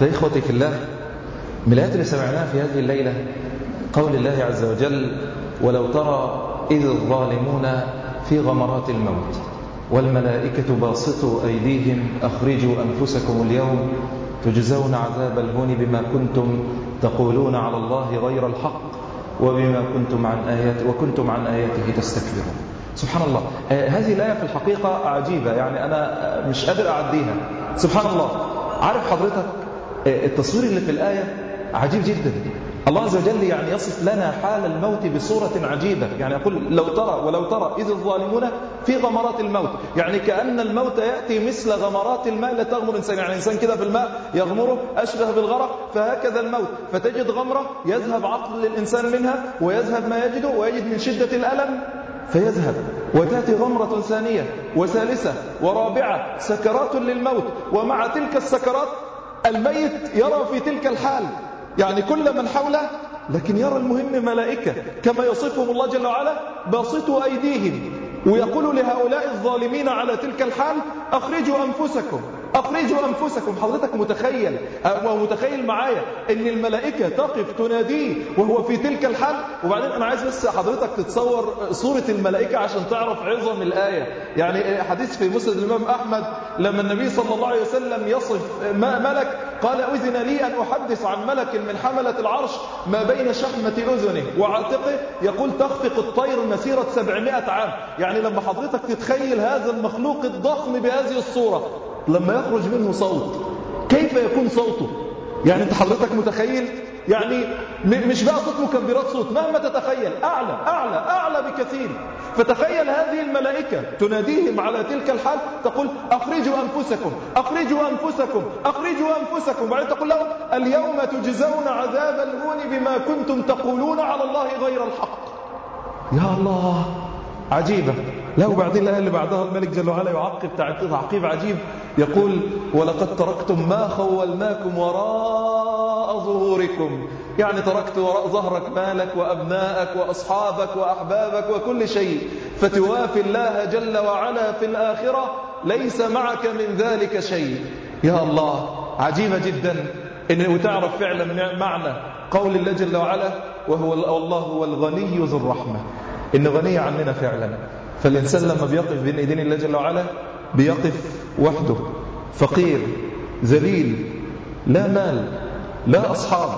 فإخوتي في الله من الآيات اللي سمعناها في هذه الليلة قول الله عز وجل ولو ترى إذ الظالمون في غمرات الموت والملائكة باسطوا أيديهم أخرجوا أنفسكم اليوم تجزون عذاب الهون بما كنتم تقولون على الله غير الحق وبما كنتم عن آيات وكنتم عن آياته تستكبرون. سبحان الله. هذه الآية في الحقيقة عجيبة يعني أنا مش قادر أعديها. سبحان الله. عارف حضرتك؟ التصوير اللي في الآية عجيب جدا. الله عز وجل يعني يصف لنا حال الموت بصورة عجيبة. يعني يقول لو ترى ولو ترى إذ الظالمون في غمرات الموت. يعني كأن الموت يأتي مثل غمرات الماء. لا تغمر إنسان. يعني إنسان كده في الماء يغمره أشبه بالغرق فهكذا الموت. فتجد غمرة يذهب عقل الإنسان منها ويذهب ما يجده ويجد من شدة الألم فيذهب. وتأتي غمرة ثانية وثالثة ورابعة سكرات للموت. ومع تلك السكرات الميت يرى في تلك الحال يعني كل من حوله لكن يرى المهم ملائكة كما يصفهم الله جل وعلا باسطوا أيديهم ويقول لهؤلاء الظالمين على تلك الحال أخرجوا أنفسكم. أخرجوا أنفسكم حضرتك متخيل أو متخيل معايا أن الملائكة تقف تناديه وهو في تلك الحال؟ وبعدين أنا عايز بس حضرتك تتصور صورة الملائكة عشان تعرف عظم الآية. يعني حديث في مسند الإمام أحمد لما النبي صلى الله عليه وسلم يصف ملك قال أذن لي أن أحدث عن ملك من حملة العرش ما بين شحمة أذنه وعاتقه. يقول تخفق الطير مسيرة 700 عام. يعني لما حضرتك تتخيل هذا المخلوق الضخم بهذه الصورة. لما يخرج منه صوت كيف يكون صوته؟ يعني انت حضرتك متخيل؟ يعني مش بقى صوت مكبرات صوت مهما تتخيل. أعلى أعلى أعلى بكثير. فتخيل هذه الملائكة تناديهم على تلك الحال تقول أخرجوا أنفسكم أخرجوا أنفسكم أخرجوا أنفسكم. وبعدين تقول لهم اليوم تجزون عذاب الهون بما كنتم تقولون على الله غير الحق. يا الله! عجيبة. له بعدين الآية اللي بعدها الملك جل وعلا يعقب تعقيب عجيب. يقول ولقد تركتم ما خولناكم وراء ظهوركم. يعني تركت وراء ظهرك مالك وأبنائك وأصحابك وأحبابك وكل شيء. فتوافي الله جل وعلا في الآخرة ليس معك من ذلك شيء. يا الله عجيبة جدا. إن وتعرف فعلا معنى قول الله جل وعلا وهو الله هو الغني ذو الرحمة. إن غني عننا فعلا. فالإنسان لما بيقف بين إيدين الله جل وعلا بيقف وحده. فقير ذليل لا مال لا أصحاب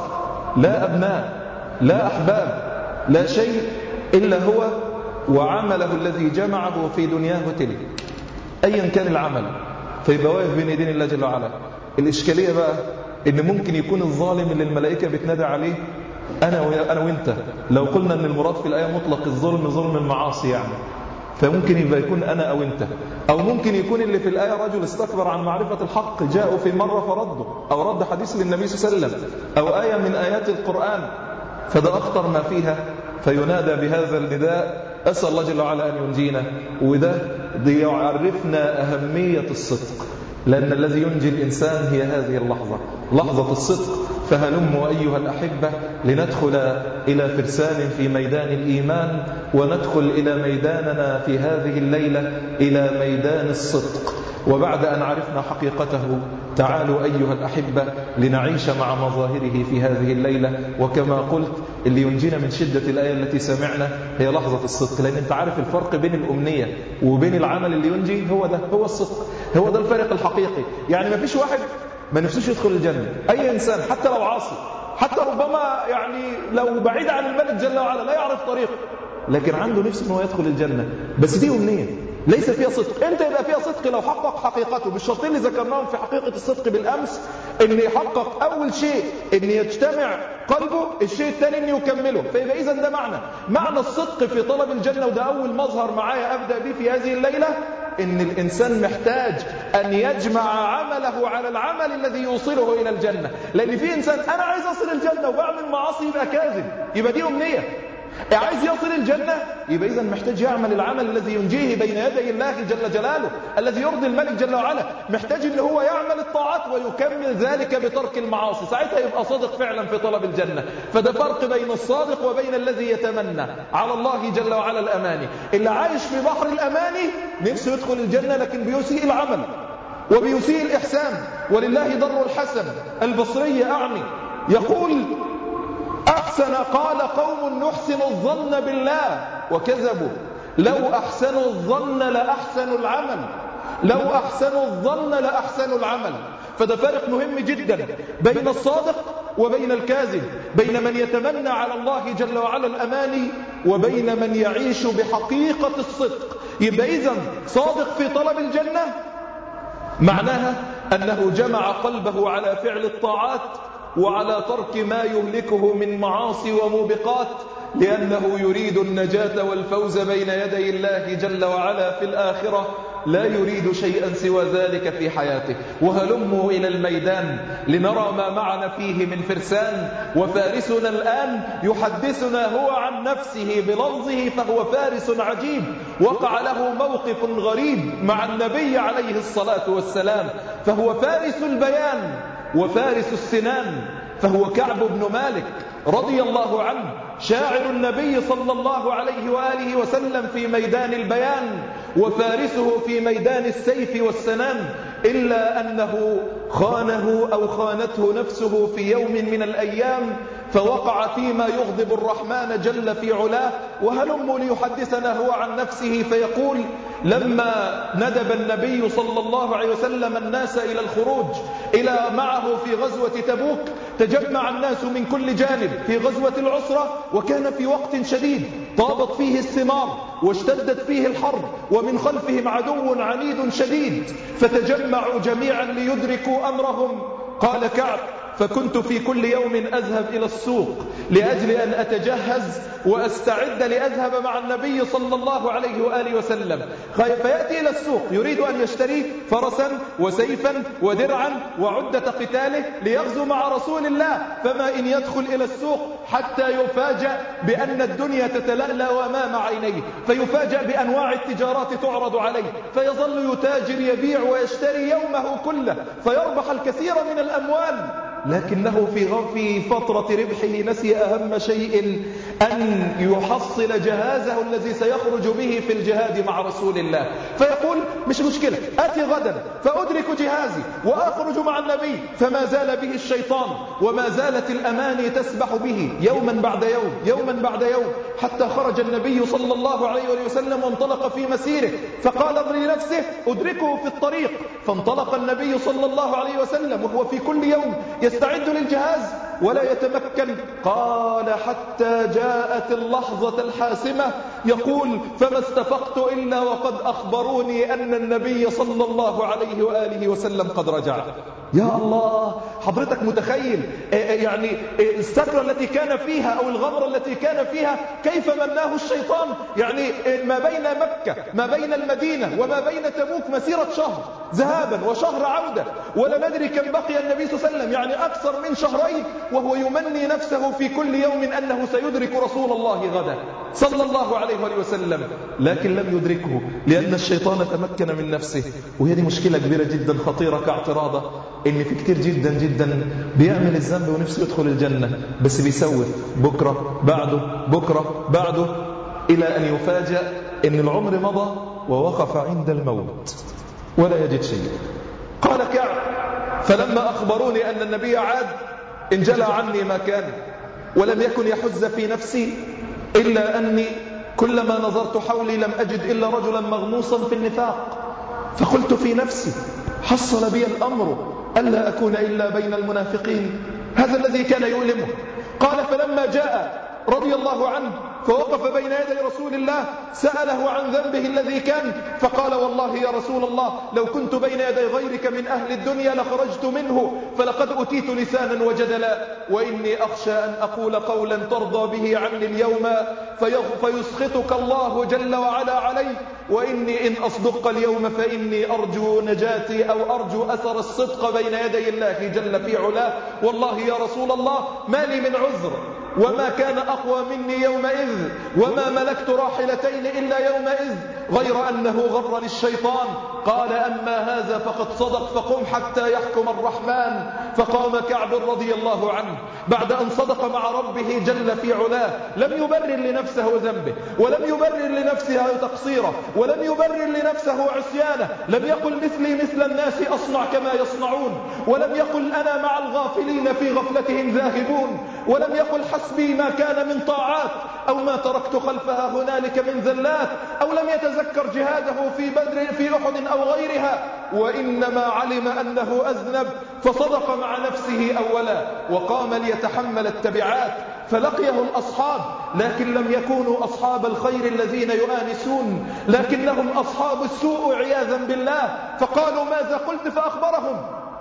لا أبناء لا أحباب لا شيء إلا هو وعمله الذي جمعه في دنياه تلك. أيا كان العمل. فيبقى واقف بين أيدين الله جل وعلا. الإشكالية بقى إن ممكن يكون الظالم اللي الملائكة بتنادى عليه أنا أنا وأنت لو قلنا أن المراد في الآية مطلق الظلم ظلم المعاصي يعني فممكن يبقى يكون أنا أو أنت أو ممكن يكون اللي في الآية رجل استكبر عن معرفة الحق جاءوا في مرة فرده أو رد حديث للنبي صلى الله عليه وسلم أو آية من آيات القرآن فده أخطر ما فيها فينادى بهذا النداء أسأل الله جل وعلا أن ينجينا وده يعرفنا أهمية الصدق لأن الذي ينجي الإنسان هي هذه اللحظة لحظة الصدق. فهلموا أيها الأحبة لندخل إلى فرسان في ميدان الإيمان وندخل إلى ميداننا في هذه الليلة إلى ميدان الصدق. وبعد أن عرفنا حقيقته تعالوا أيها الأحبة لنعيش مع مظاهره في هذه الليلة. وكما قلت اللي ينجينا من شدة الآية التي سمعنا هي لحظة الصدق لأن أنت عارف الفرق بين الأمنية وبين العمل اللي ينجي هو ده هو الصدق هو ده الفرق الحقيقي. يعني ما فيش واحد ما نفسوش يدخل الجنة. أي إنسان حتى لو عاصي حتى ربما يعني لو بعيد عن الملك جل وعلا لا يعرف طريقه. لكن عنده نفس أنه يدخل الجنة. بس دي أمنية. ليس فيها صدق. أنت يبقى فيها صدق لو حقق حقيقته. بالشرطين اللي ذكرناهم في حقيقة الصدق بالأمس ان يحقق أول شيء ان يجتمع قلبه الشيء الثاني ان يكمله فيبقى إذا ده معنى. معنى الصدق في طلب الجنة وده أول مظهر معايا أبدأ به في هذه الليلة إن الإنسان محتاج أن يجمع عمله على العمل الذي يوصله إلى الجنة. لأن في إنسان أنا عايز أصل الجنة وبعمل معاصي يبقى كاذب يبقى دي أمنية عايز يصل الجنة؟ يبقى إذا محتاج يعمل العمل الذي ينجيه بين يدي الله جل جلاله الذي يرضي الملك جل وعلا. محتاج إن هو يعمل الطاعات ويكمل ذلك بترك المعاصي. ساعتها يبقى صادق فعلا في طلب الجنة. فده فرق بين الصادق وبين الذي يتمنى. على الله جل وعلا الأماني. اللي عايش في بحر الأماني نفسه يدخل الجنة لكن بيسيء العمل وبيسيء الإحسان. ولله ضر الحسن البصري أعني. يقول أحسن قال قوم نحسن الظن بالله وكذبوا. لو أحسنوا الظن لأحسنوا العمل. لو أحسنوا الظن لأحسنوا العمل. فده فارق مهم جدا بين الصادق وبين الكاذب. بين من يتمنى على الله جل وعلا الأماني وبين من يعيش بحقيقة الصدق. يبقى إذن صادق في طلب الجنة معناها أنه جمع قلبه على فعل الطاعات وعلى ترك ما يهلكه من معاصي وموبقات لأنه يريد النجاة والفوز بين يدي الله جل وعلا في الآخرة لا يريد شيئا سوى ذلك في حياته. وهلموا إلى الميدان لنرى ما معنا فيه من فرسان. وفارسنا الآن يحدثنا هو عن نفسه بلفظه فهو فارس عجيب. وقع له موقف غريب مع النبي عليه الصلاة والسلام فهو فارس البيان. وفارس السنان فهو كعب بن مالك رضي الله عنه شاعر النبي صلى الله عليه وآله وسلم في ميدان البيان وفارسه في ميدان السيف والسنان إلا أنه خانه أو خانته نفسه في يوم من الأيام فوقع فيما يغضب الرحمن جل في علاه وهلم ليحدثنا هو عن نفسه فيقول لما ندب النبي صلى الله عليه وسلم الناس إلى الخروج إلى معه في غزوة تبوك تجمع الناس من كل جانب في غزوة العسرة وكان في وقت شديد. طابت فيه الثمار واشتدت فيه الحرب ومن خلفهم عدو عنيد شديد. فتجمعوا جميعا ليدركوا أمرهم. قال كعب فكنت في كل يوم أذهب إلى السوق لأجل أن أتجهز وأستعد لأذهب مع النبي صلى الله عليه وآله وسلم. فيأتي إلى السوق يريد أن يشتري فرسا وسيفا ودرعا وعدة قتاله ليغزو مع رسول الله. فما إن يدخل إلى السوق حتى يفاجأ بأن الدنيا تتلألأ أمام عينيه فيفاجأ بأنواع التجارات تعرض عليه فيظل يتاجر يبيع ويشتري يومه كله فيربح الكثير من الأموال. لكنه في في فترة ربحه نسي أهم شيء أن يحصل جهازه الذي سيخرج به في الجهاد مع رسول الله. فيقول مش مشكلة أتي غدا فأدرك جهازي وأخرج مع النبي فما زال به الشيطان وما زالت الأماني تسبح به يوما بعد يوم يوما بعد يوم حتى خرج النبي صلى الله عليه وسلم وانطلق في مسيره. فقال لنفسه أدركه في الطريق. فانطلق النبي صلى الله عليه وسلم وهو في كل يوم يستعد للجهاز. ولا يتمكن. قال حتى جاءت اللحظة الحاسمة. يقول فما استفقت إلا وقد أخبروني أن النبي صلى الله عليه وآله وسلم قد رجع. يا الله حضرتك متخيل يعني السكرة التي كان فيها أو الغمرة التي كان فيها كيف مناه الشيطان؟ يعني ما بين مكة ما بين المدينة وما بين تبوك مسيرة شهر ذهابا وشهر عودة. ولا ندري كم بقي النبي صلى الله عليه وسلم يعني أكثر من شهرين وهو يمني نفسه في كل يوم أنه سيدرك رسول الله غدا. صلى الله عليه وسلم. لكن لم يدركه لأن الشيطان تمكن من نفسه. وهي دي مشكلة كبيرة جدا خطيرة كاعتراضة. إن في كتير جدا جدا بيعمل الذنب ونفسه يدخل الجنة بس بيسوف بكرة بعده. بكرة بعده. إلى أن يفاجأ إن العمر مضى ووقف عند الموت. ولا يجد شيء. قال كعب فلما أخبروني أن النبي عاد انجلى عني ما كان ولم يكن يحز في نفسي إلا أني كلما نظرت حولي لم أجد إلا رجلا مغموصا في النفاق. فقلت في نفسي حصل بي الأمر ألا أكون إلا بين المنافقين؟ هذا الذي كان يؤلمه. قال فلما جاء رضي الله عنه فوقف بين يدي رسول الله سأله عن ذنبه الذي كان فقال والله يا رسول الله لو كنت بين يدي غيرك من أهل الدنيا لخرجت منه فلقد أتيت لسانا وجدلا وإني أخشى أن أقول قولا ترضى به عني اليوم فيسخطك الله جل وعلا علي وإني إن أصدق اليوم فإني أرجو نجاتي أو أرجو أثر الصدق بين يدي الله جل في علاه. والله يا رسول الله ما لي من عذر. وما كان أقوى مني يومئذ وما ملكت راحلتين إلا يومئذ غير أنه غرني الشيطان قال أما هذا فقد صدق فقم حتى يحكم الرحمن. فقام كعب رضي الله عنه. بعد أن صدق مع ربه جل في علاه لم يبرر لنفسه ذنبه ولم يبرر لنفسه تقصيره ولم يبرر لنفسه عصيانه. لم يقل مثلي مثل الناس أصنع كما يصنعون. ولم يقل أنا مع الغافلين في غفلتهم ذاهبون. ولم يقل حسبي ما كان من طاعات أو ما تركت خلفها هنالك من ذلات أو لم يتذكر جهاده في بدر في أحد أو غيرها وإنما علم أنه أذنب فصدق مع نفسه أولا وقام ليتحمل التبعات فلقيه الأصحاب لكن لم يكونوا أصحاب الخير الذين يؤانسون لكنهم أصحاب السوء عياذا بالله فقالوا ماذا قلت فأخبرهم؟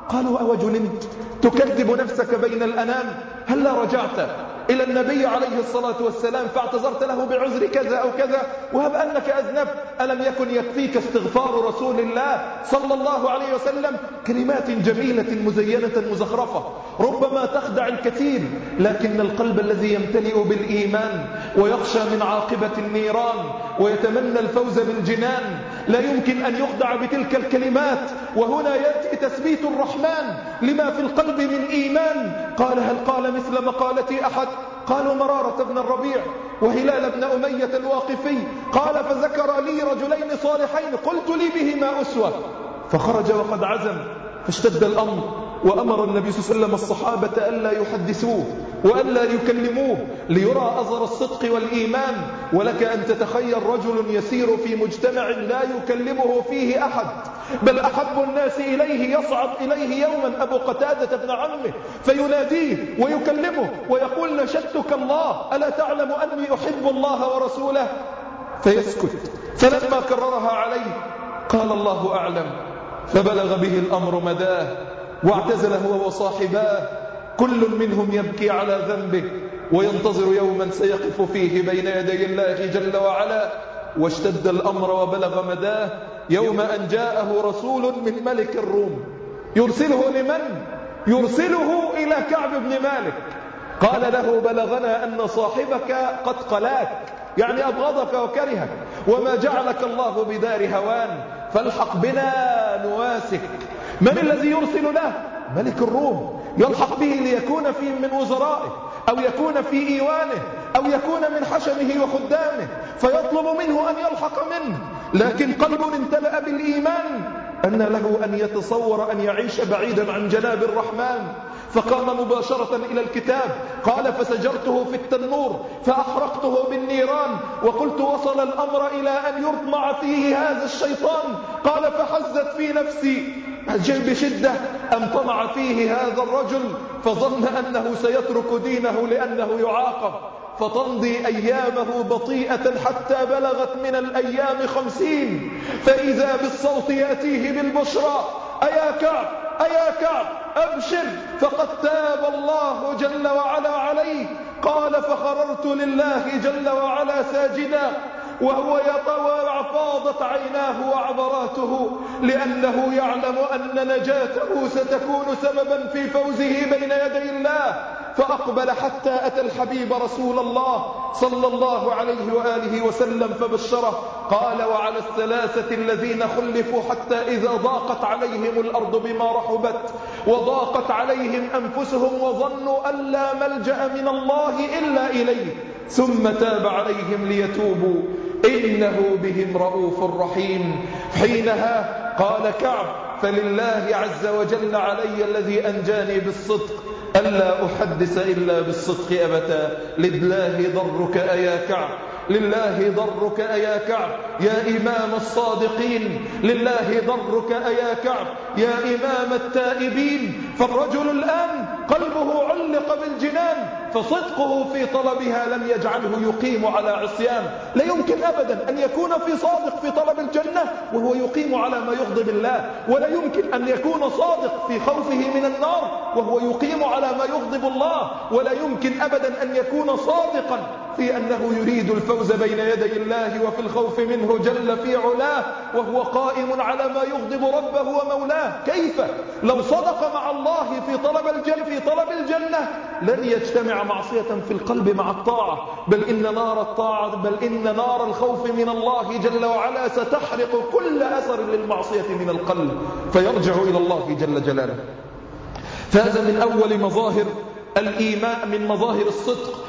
قالوا أو جننت تكذب نفسك بين الأنام هل رجعت؟ إلى النبي عليه الصلاة والسلام فاعتذرت له بعذر كذا أو كذا. وهب أنك أذنبت. ألم يكن يكفيك استغفار رسول الله صلى الله عليه وسلم؟ كلمات جميلة مزينة مزخرفة. ربما تخدع الكثير لكن القلب الذي يمتلئ بالإيمان ويخشى من عاقبة النيران ويتمنى الفوز بالجنان لا يمكن أن يخدع بتلك الكلمات. وهنا يأتي تثبيت الرحمن لما في القلب من إيمان. قال هل قال مثل مقالتي أحد؟ قالوا مرارة بن الربيع وهلال بن أمية الواقفي. قال فذكر لي رجلين صالحين قلت لي بهما أسوة. فخرج وقد عزم فاشتد الأمر. وأمر النبي صلى الله عليه وسلم الصحابة ألا يحدثوه وألا يكلموه ليرى أثر الصدق والإيمان. ولك أن تتخيل رجل يسير في مجتمع لا يكلمه فيه أحد بل أحب الناس إليه يصعد إليه يوما. أبو قتادة بن عمه فيناديه ويكلمه ويقول نشدتك الله ألا تعلم أني أحب الله ورسوله؟ فيسكت. فلما كررها عليه قال الله أعلم فبلغ به الأمر مداه. واعتزل هو وصاحباه. كل منهم يبكي على ذنبه وينتظر يوما سيقف فيه بين يدي الله جل وعلا. واشتد الأمر وبلغ مداه. يوم أن جاءه رسول من ملك الروم. يرسله لمن؟ يرسله إلى كعب بن مالك. قال له بلغنا أن صاحبك قد قلاك. يعني أبغضك وكرهك. وما جعلك الله بدار هوان. فالحق بنا نواسك. من الذي يرسل له؟ ملك الروم. يلحق به ليكون في من وزرائه أو يكون في إيوانه أو يكون من حشمه وخدامه. فيطلب منه أن يلحق منه. لكن قلب امتلأ بالإيمان أن له أن يتصور أن يعيش بعيدا عن جناب الرحمن. فقام مباشرة إلى الكتاب. قال فسجرته في التنور فأحرقته بالنيران. وقلت وصل الأمر إلى أن يطمع فيه هذا الشيطان. قال فحزت في نفسي. بشدة أن طمع فيه هذا الرجل فظن أنه سيترك دينه لأنه يعاقب فتمضي أيامه بطيئة حتى بلغت من الأيام خمسين فإذا بالصوت يأتيه بالبشرى أيا كعب أيا كعب أبشر فقد تاب الله جل وعلا عليه قال فخررت لله جل وعلا ساجدا وهو يطوى فاضت عيناه وعبراته لأنه يعلم أن نجاته ستكون سببا في فوزه بين يدي الله. فأقبل حتى أتى الحبيب رسول الله صلى الله عليه وآله وسلم فبشره قال وعلى الثلاثة الذين خلفوا حتى إذا ضاقت عليهم الأرض بما رحبت وضاقت عليهم أنفسهم وظنوا أن لا ملجأ من الله إلا إليه ثم تاب عليهم ليتوبوا إنه بهم رؤوف رحيم. حينها قال كعب فلله عز وجل علي الذي أنجاني بالصدق ألا أحدث إلا بالصدق أبدا. لله ضرك أيا كعب لله ضرك أيا كعب يا إمام الصادقين. لله ضرك أيا كعب يا إمام التائبين. فالرجل الآن قلبه علق بالجنان فصدقه في طلبها لم يجعله يقيم على عصيان. لا يمكن أبدا أن يكون في صادق في طلب الجنة وهو يقيم على ما يغضب الله ولا يمكن أن يكون صادق في خوفه من النار وهو يقيم على ما يغضب الله. ولا يمكن أبدا أن يكون صادقا في أنه يريد الفوز بين يدي الله وفي الخوف منه جل في علاه وهو قائم على ما يغضب ربه ومولاه. كيف؟ لو صدق مع الله في طلب الجنة في طلب الجنة لن يجتمع معصية في القلب مع الطاعة. بل إن نار الطاعة بل إن نار الخوف من الله جل وعلا ستحرق كل أثر للمعصية من القلب. فيرجع إلى الله جل جلاله. فهذا من أول مظاهر الإيمان من مظاهر الصدق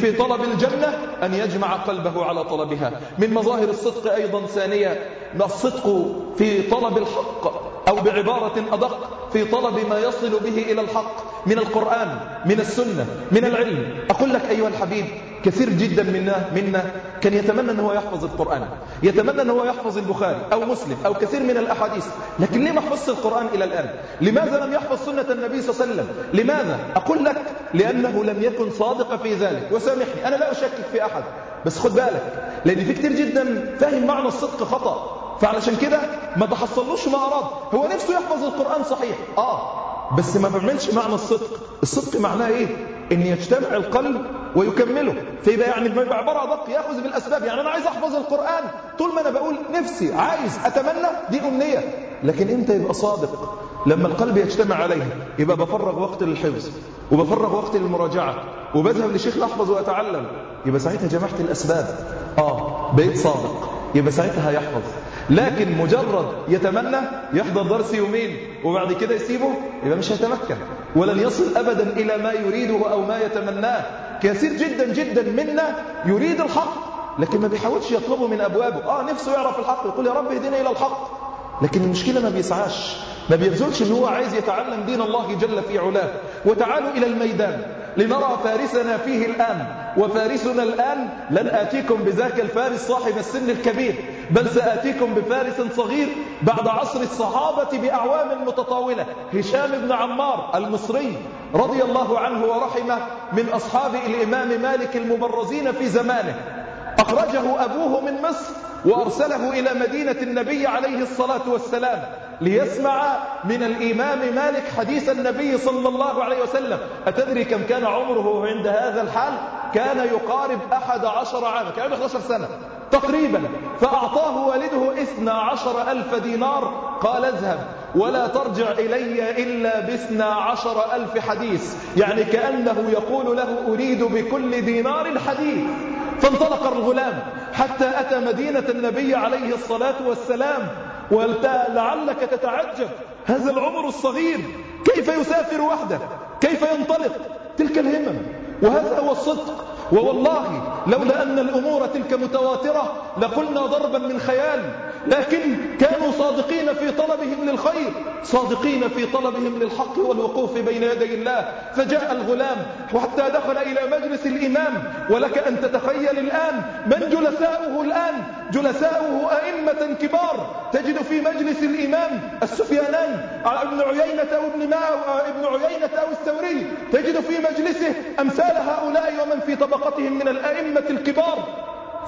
في طلب الجنة أن يجمع قلبه على طلبها. من مظاهر الصدق أيضا ثانية الصدق في طلب الحق أو بعبارة أدق في طلب ما يصل به إلى الحق من القرآن من السنة من العلم. أقول لك أيها الحبيب كثير جدا منا منا كان يتمنى أن هو يحفظ القرآن يتمنى أن هو يحفظ البخاري أو مسلم أو كثير من الأحاديث لكن ليه ما حفظش القرآن إلى الآن؟ لماذا لم يحفظ سنة النبي صلى الله عليه وسلم؟ لماذا؟ أقول لك لأنه لم يكن صادق في ذلك. وسامحني أنا لا أشكك في أحد بس خد بالك لأن في كتير جدا فاهم معنى الصدق خطأ. فعلشان كده ما تحصلوش ما أراد. هو نفسه يحفظ القرآن صحيح. آه بس ما بيعملش معنى الصدق. الصدق معناه إيه؟ إن يجتمع القلب ويكمله. فيبقى يعني بعبارة ادق يأخذ بالأسباب. يعني أنا عايز أحفظ القرآن. طول ما أنا بقول نفسي عايز أتمنى دي أمنية. لكن إمتى يبقى صادق. لما القلب يجتمع عليه يبقى بفرغ وقت للحفظ وبفرغ وقت للمراجعة وبذهب لشيخ احفظ وأتعلم. يبقى ساعتها جمعت الأسباب. آه بقيت صادق. يبقى ساعتها هيحفظ. لكن مجرد يتمنى يحضر درس يومين وبعد كده يسيبه يبقى مش هيتمكن. ولن يصل أبدا إلى ما يريده أو ما يتمناه. كثير جدا جدا منا يريد الحق لكن ما بيحاولش يطلبه من أبوابه. آه نفسه يعرف الحق يقول يا رب اهدنا إلى الحق. لكن المشكلة ما بيسعاش ما بيبذلش ان هو عايز يتعلم دين الله جل في علاه. وتعالوا إلى الميدان. لنرى فارسنا فيه الآن. وفارسنا الآن لن آتيكم بذاك الفارس صاحب السن الكبير بل سآتيكم بفارس صغير بعد عصر الصحابة بأعوام متطاولة. هشام بن عمار المصري رضي الله عنه ورحمه من أصحاب الإمام مالك المبرزين في زمانه. أخرجه أبوه من مصر وأرسله إلى مدينة النبي عليه الصلاة والسلام. ليسمع من الإمام مالك حديث النبي صلى الله عليه وسلم. أتدري كم كان عمره عند هذا الحال؟ كان يقارب أحد عشر عاما كان عنده 11 سنة تقريبا. فأعطاه والده إثنى عشر ألف دينار. قال اذهب ولا ترجع إلي إلا باثنى عشر ألف حديث. يعني كأنه يقول له أريد بكل دينار حديث. فانطلق الغلام حتى أتى مدينة النبي عليه الصلاة والسلام. ولعلك تتعجب. هذا العمر الصغير. كيف يسافر وحده؟ كيف ينطلق؟ تلك الهمم. وهذا هو الصدق. ووالله لولا أن الأمور تلك متواترة لقلنا ضربا من خيال. لكن كانوا صادقين في طلبهم للخير صادقين في طلبهم للحق والوقوف بين يدي الله. فجاء الغلام وحتى دخل إلى مجلس الإمام ولك أن تتخيل الآن من جلساؤه الآن؟ جلساؤه أئمة كبار. تجد في مجلس الإمام السفيانان ابن عيينة أو ابن, ابن عيينة أو الثوري. تجد في مجلسه أمثال هؤلاء ومن في طبقتهم من الأئمة الكبار.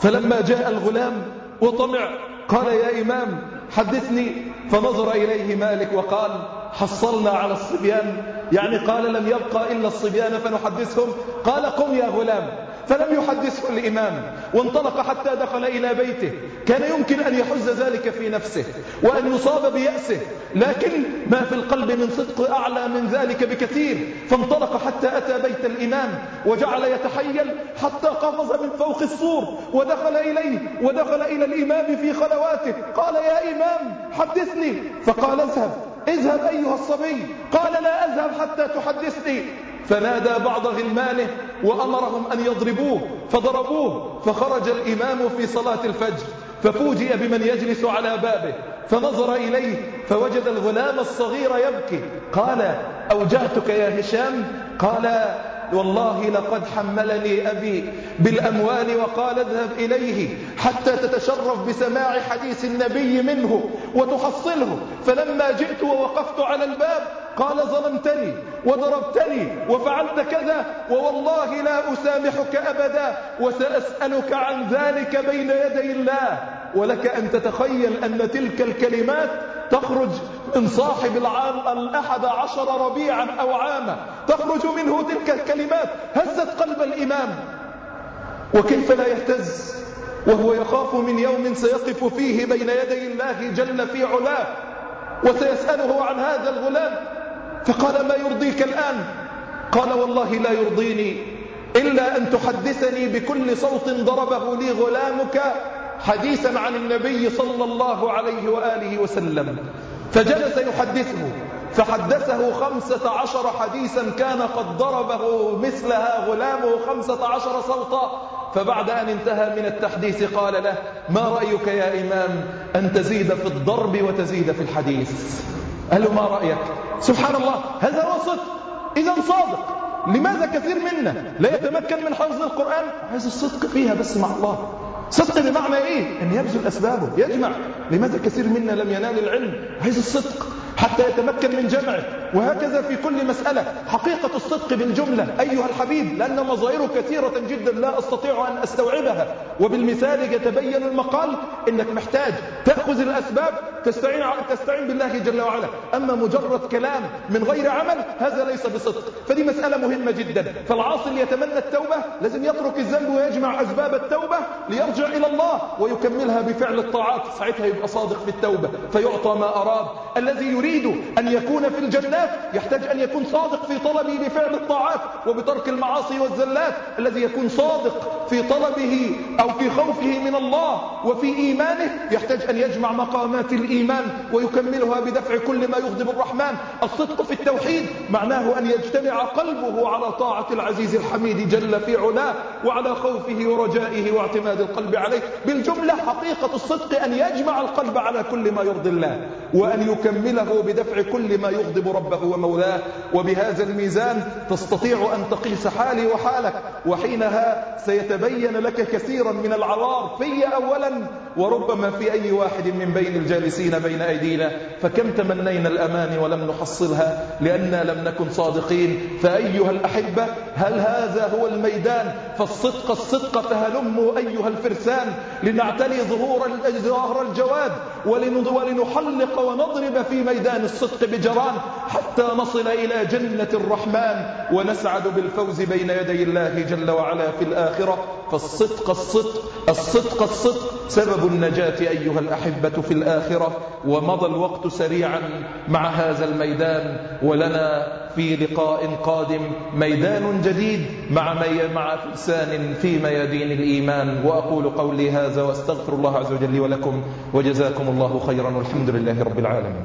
فلما جاء الغلام وطمع قال يا إمام حدثني فنظر إليه مالك وقال حصلنا على الصبيان. يعني قال لم يبقى إلا الصبيان فنحدثهم. قال قم يا غلام. فلم يحدثه الإمام وانطلق حتى دخل إلى بيته. كان يمكن أن يحز ذلك في نفسه وأن يصاب بيأسه لكن ما في القلب من صدق أعلى من ذلك بكثير. فانطلق حتى أتى بيت الإمام وجعل يتحيل حتى قفز من فوق السور ودخل إليه ودخل إلى الإمام في خلواته. قال يا إمام حدثني. فقال اذهب اذهب أيها الصبي. قال لا أذهب حتى تحدثني. فنادى بعض غلمانه وأمرهم أن يضربوه فضربوه فخرج الإمام في صلاة الفجر ففوجئ بمن يجلس على بابه فنظر إليه فوجد الغلام الصغير يبكي قال أوجعتك يا هشام؟ قال والله لقد حملني أبي بالأموال وقال اذهب إليه حتى تتشرف بسماع حديث النبي منه وتحصله فلما جئت ووقفت على الباب قال ظلمتني وضربتني وفعلت كذا ووالله لا أسامحك أبدا وسأسألك عن ذلك بين يدي الله ولك أن تتخيل أن تلك الكلمات تخرج من صاحب العام الأحد عشر ربيعا أو عاما. تخرج منه تلك الكلمات. هزت قلب الإمام. وكيف لا يهتز؟ وهو يخاف من يوم سيقف فيه بين يدي الله جل في علاه. وسيسأله عن هذا الغلام. فقال ما يرضيك الآن؟ قال والله لا يرضيني إلا أن تحدثني بكل صوت ضربه لي غلامك حديثا عن النبي صلى الله عليه وآله وسلم. فجلس يحدثه فحدثه خمسة عشر حديثا كان قد ضربه مثلها غلامه خمسة عشر صوتا. فبعد أن انتهى من التحديث قال له ما رأيك يا إمام أن تزيد في الضرب وتزيد في الحديث؟ قال له ما رأيك؟ سبحان الله هذا صدق. إذا صادق. لماذا كثير منا لا يتمكن من حفظ القرآن؟ عايز الصدق فيها بس مع الله. صدق بمعنى إيه؟ أن يبذل أسبابه يجمع. لماذا كثير منا لم ينال العلم؟ عايز الصدق. حتى يتمكن من جمعه. وهكذا في كل مسألة. حقيقة الصدق بالجملة. أيها الحبيب لأن مظاهره كثيرة جدا لا أستطيع أن أستوعبها. وبالمثال يتبين المقال إنك محتاج تأخذ الأسباب تستعين, تستعين بالله جل وعلا. أما مجرد كلام من غير عمل هذا ليس بصدق. فدي مسألة مهمة جدا. فالعاصي اللي يتمنى التوبة. لازم يترك الذنب ويجمع أسباب التوبة ليرجع إلى الله ويكملها بفعل الطاعات. ساعتها يبقى صادق في التوبة فيعطى ما أراد. الذي يريد أن يكون في الجنات يحتاج أن يكون صادق في طلبه بفعل الطاعات وبترك المعاصي والزلات الذي يكون صادق في طلبه أو في خوفه من الله وفي إيمانه يحتاج أن يجمع مقامات الإيمان ويكملها بدفع كل ما يغضب الرحمن. الصدق في التوحيد معناه أن يجتمع قلبه على طاعة العزيز الحميد جل في علاه وعلى خوفه ورجائه واعتماد القلب عليه. بالجملة حقيقة الصدق أن يجمع القلب على كل ما يرضي الله وأن يكمله بدفع كل ما يغضب ربه ومولاه وبهذا الميزان تستطيع أن تقيس حالي وحالك. وحينها سيتبين لك كثيرا من العوار في أولا وربما في أي واحد من بين الجالسين بين أيدينا. فكم تمنينا الأمان ولم نحصلها؟ لأننا لم نكن صادقين. فأيها الأحبة هل هذا هو الميدان؟ فالصدق الصدق فهلموا أيها الفرسان. لنعتلي ظهور ظهر الجواد ولنحلق ونضرب في ميدان الصدق بجران حتى نصل إلى جنة الرحمن ونسعد بالفوز بين يدي الله جل وعلا في الآخرة. فالصدق الصدق الصدق الصدق سبب النجاة أيها الأحبة في الآخرة. ومضى الوقت سريعا مع هذا الميدان. ولنا في لقاء قادم ميدان جديد مع مي مع فرسان في ميادين الإيمان. وأقول قولي هذا وأستغفر الله عز وجل ولكم. وجزاكم الله خيرا والحمد لله رب العالمين.